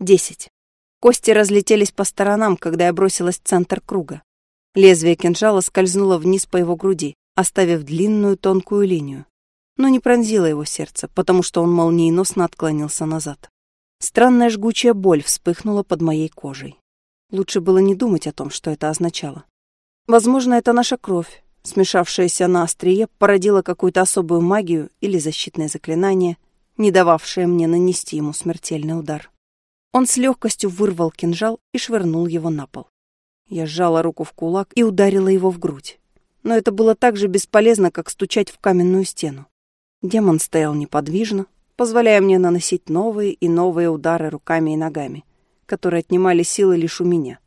Десять. Кости разлетелись по сторонам, когда я бросилась в центр круга. Лезвие кинжала скользнуло вниз по его груди, оставив длинную тонкую линию. Но не пронзило его сердце, потому что он молниеносно отклонился назад. Странная жгучая боль вспыхнула под моей кожей. Лучше было не думать о том, что это означало. Возможно, это наша кровь, смешавшаяся на острие, породила какую-то особую магию или защитное заклинание, не дававшее мне нанести ему смертельный удар. Он с легкостью вырвал кинжал и швырнул его на пол. Я сжала руку в кулак и ударила его в грудь. Но это было так же бесполезно, как стучать в каменную стену. Демон стоял неподвижно, позволяя мне наносить новые и новые удары руками и ногами, которые отнимали силы лишь у меня.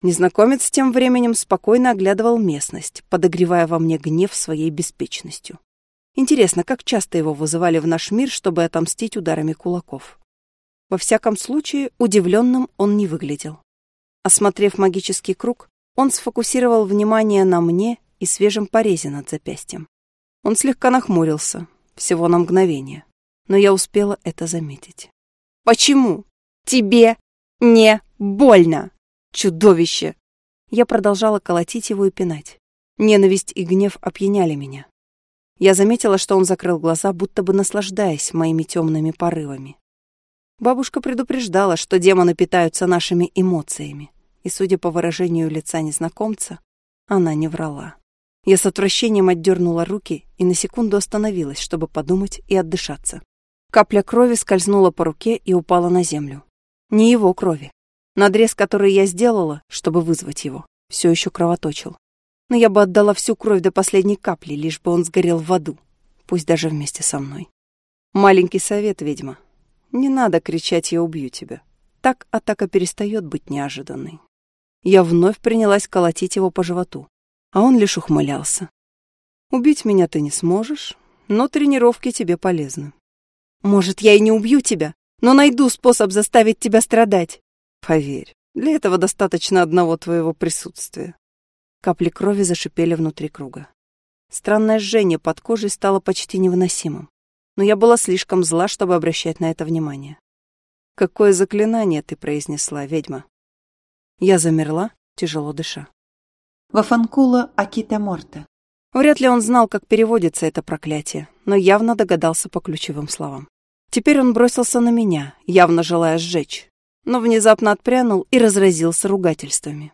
Незнакомец тем временем спокойно оглядывал местность, подогревая во мне гнев своей беспечностью. Интересно, как часто его вызывали в наш мир, чтобы отомстить ударами кулаков. Во всяком случае, удивленным он не выглядел. Осмотрев магический круг, он сфокусировал внимание на мне и свежем порезе над запястьем. Он слегка нахмурился, всего на мгновение, но я успела это заметить. «Почему? Тебе не больно, чудовище!» Я продолжала колотить его и пинать. Ненависть и гнев опьяняли меня. Я заметила, что он закрыл глаза, будто бы наслаждаясь моими темными порывами. Бабушка предупреждала, что демоны питаются нашими эмоциями, и, судя по выражению лица незнакомца, она не врала. Я с отвращением отдернула руки и на секунду остановилась, чтобы подумать и отдышаться. Капля крови скользнула по руке и упала на землю. Не его крови. Надрез, который я сделала, чтобы вызвать его, все еще кровоточил. Но я бы отдала всю кровь до последней капли, лишь бы он сгорел в аду, пусть даже вместе со мной. Маленький совет, ведьма. Не надо кричать «я убью тебя». Так атака перестает быть неожиданной. Я вновь принялась колотить его по животу, а он лишь ухмылялся. «Убить меня ты не сможешь, но тренировки тебе полезны». «Может, я и не убью тебя, но найду способ заставить тебя страдать». «Поверь, для этого достаточно одного твоего присутствия». Капли крови зашипели внутри круга. Странное жжение под кожей стало почти невыносимым но я была слишком зла, чтобы обращать на это внимание. «Какое заклинание ты произнесла, ведьма?» Я замерла, тяжело дыша. «Вафанкула Акита Морта». Вряд ли он знал, как переводится это проклятие, но явно догадался по ключевым словам. Теперь он бросился на меня, явно желая сжечь, но внезапно отпрянул и разразился ругательствами.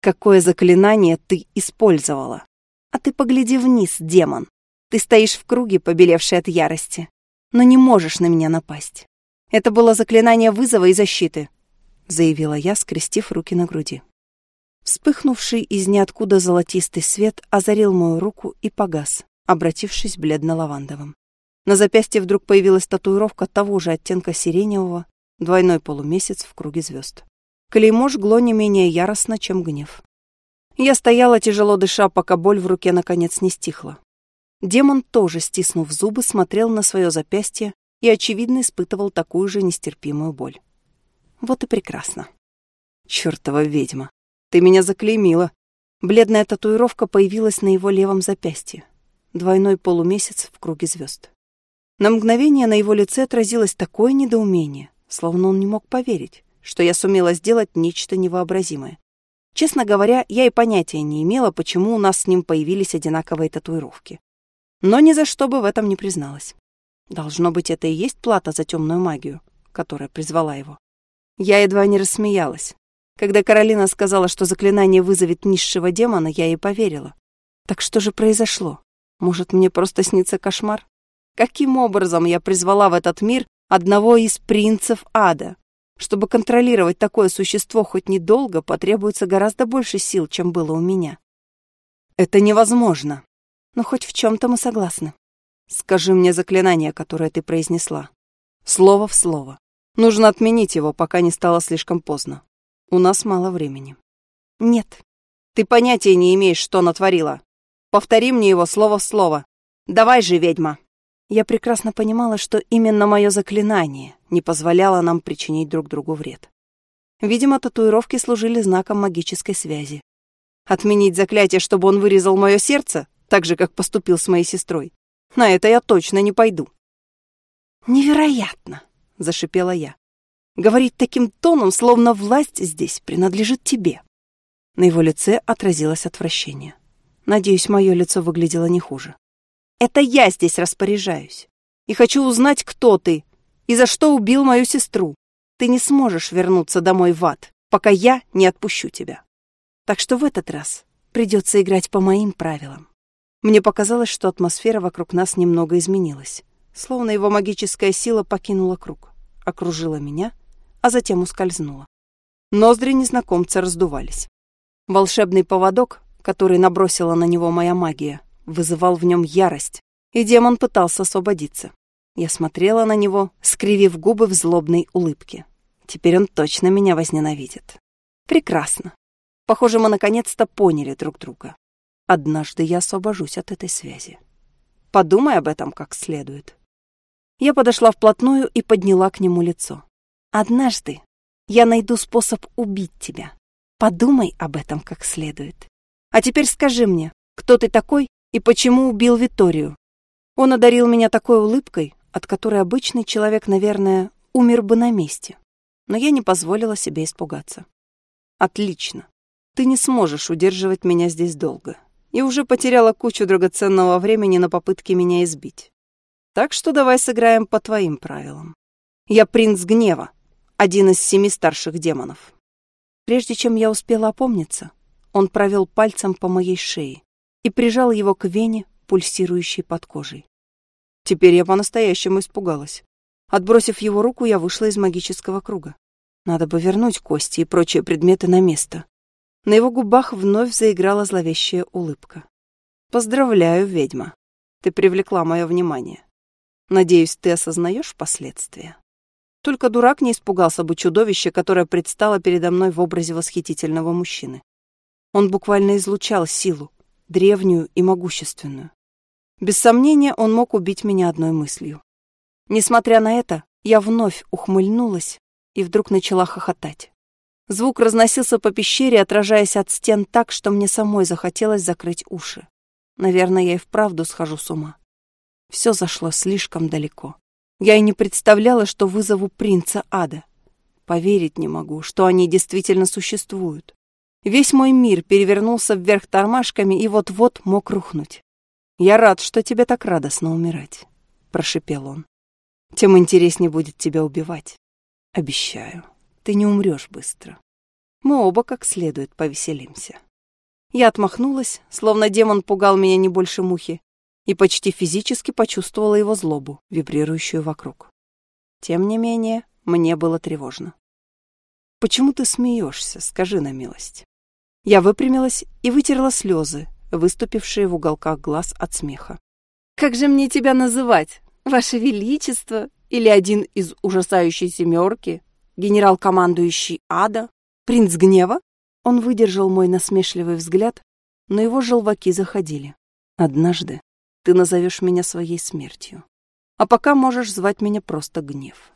«Какое заклинание ты использовала? А ты погляди вниз, демон!» Ты стоишь в круге, побелевший от ярости, но не можешь на меня напасть. Это было заклинание вызова и защиты, заявила я, скрестив руки на груди. Вспыхнувший из ниоткуда золотистый свет озарил мою руку и погас, обратившись бледно-лавандовым. На запястье вдруг появилась татуировка того же оттенка сиреневого, двойной полумесяц в круге звезд. Клеймо жгло не менее яростно, чем гнев. Я стояла, тяжело дыша, пока боль в руке наконец не стихла. Демон тоже, стиснув зубы, смотрел на свое запястье и, очевидно, испытывал такую же нестерпимую боль. Вот и прекрасно. Чёртова ведьма, ты меня заклеймила. Бледная татуировка появилась на его левом запястье. Двойной полумесяц в круге звезд. На мгновение на его лице отразилось такое недоумение, словно он не мог поверить, что я сумела сделать нечто невообразимое. Честно говоря, я и понятия не имела, почему у нас с ним появились одинаковые татуировки но ни за что бы в этом не призналась. Должно быть, это и есть плата за темную магию, которая призвала его. Я едва не рассмеялась. Когда Каролина сказала, что заклинание вызовет низшего демона, я ей поверила. Так что же произошло? Может, мне просто снится кошмар? Каким образом я призвала в этот мир одного из принцев ада? Чтобы контролировать такое существо хоть недолго, потребуется гораздо больше сил, чем было у меня. Это невозможно. Но хоть в чем-то мы согласны. Скажи мне заклинание, которое ты произнесла. Слово в слово. Нужно отменить его, пока не стало слишком поздно. У нас мало времени. Нет. Ты понятия не имеешь, что натворила. Повтори мне его слово в слово. Давай же, ведьма. Я прекрасно понимала, что именно мое заклинание не позволяло нам причинить друг другу вред. Видимо, татуировки служили знаком магической связи. Отменить заклятие, чтобы он вырезал мое сердце? Так же, как поступил с моей сестрой. На это я точно не пойду. «Невероятно!» — зашипела я. Говорить таким тоном, словно власть здесь принадлежит тебе. На его лице отразилось отвращение. Надеюсь, мое лицо выглядело не хуже. Это я здесь распоряжаюсь. И хочу узнать, кто ты и за что убил мою сестру. Ты не сможешь вернуться домой в ад, пока я не отпущу тебя. Так что в этот раз придется играть по моим правилам. Мне показалось, что атмосфера вокруг нас немного изменилась, словно его магическая сила покинула круг, окружила меня, а затем ускользнула. Ноздри незнакомца раздувались. Волшебный поводок, который набросила на него моя магия, вызывал в нем ярость, и демон пытался освободиться. Я смотрела на него, скривив губы в злобной улыбке. Теперь он точно меня возненавидит. Прекрасно. Похоже, мы наконец-то поняли друг друга. Однажды я освобожусь от этой связи. Подумай об этом как следует. Я подошла вплотную и подняла к нему лицо. Однажды я найду способ убить тебя. Подумай об этом как следует. А теперь скажи мне, кто ты такой и почему убил Виторию? Он одарил меня такой улыбкой, от которой обычный человек, наверное, умер бы на месте. Но я не позволила себе испугаться. Отлично. Ты не сможешь удерживать меня здесь долго. И уже потеряла кучу драгоценного времени на попытки меня избить. Так что давай сыграем по твоим правилам. Я принц гнева, один из семи старших демонов. Прежде чем я успела опомниться, он провел пальцем по моей шее и прижал его к вене, пульсирующей под кожей. Теперь я по-настоящему испугалась. Отбросив его руку, я вышла из магического круга. Надо бы вернуть кости и прочие предметы на место. На его губах вновь заиграла зловещая улыбка. «Поздравляю, ведьма. Ты привлекла мое внимание. Надеюсь, ты осознаешь последствия?» Только дурак не испугался бы чудовища, которое предстало передо мной в образе восхитительного мужчины. Он буквально излучал силу, древнюю и могущественную. Без сомнения, он мог убить меня одной мыслью. Несмотря на это, я вновь ухмыльнулась и вдруг начала хохотать. Звук разносился по пещере, отражаясь от стен так, что мне самой захотелось закрыть уши. Наверное, я и вправду схожу с ума. Все зашло слишком далеко. Я и не представляла, что вызову принца ада. Поверить не могу, что они действительно существуют. Весь мой мир перевернулся вверх тормашками и вот-вот мог рухнуть. «Я рад, что тебе так радостно умирать», — прошипел он. «Тем интереснее будет тебя убивать. Обещаю, ты не умрешь быстро. Мы оба как следует повеселимся». Я отмахнулась, словно демон пугал меня не больше мухи, и почти физически почувствовала его злобу, вибрирующую вокруг. Тем не менее, мне было тревожно. «Почему ты смеешься? Скажи на милость». Я выпрямилась и вытерла слезы, выступившие в уголках глаз от смеха. «Как же мне тебя называть? Ваше Величество? Или один из ужасающей семерки? Генерал-командующий ада? Принц гнева?» Он выдержал мой насмешливый взгляд, но его желваки заходили. «Однажды ты назовешь меня своей смертью. А пока можешь звать меня просто Гнев.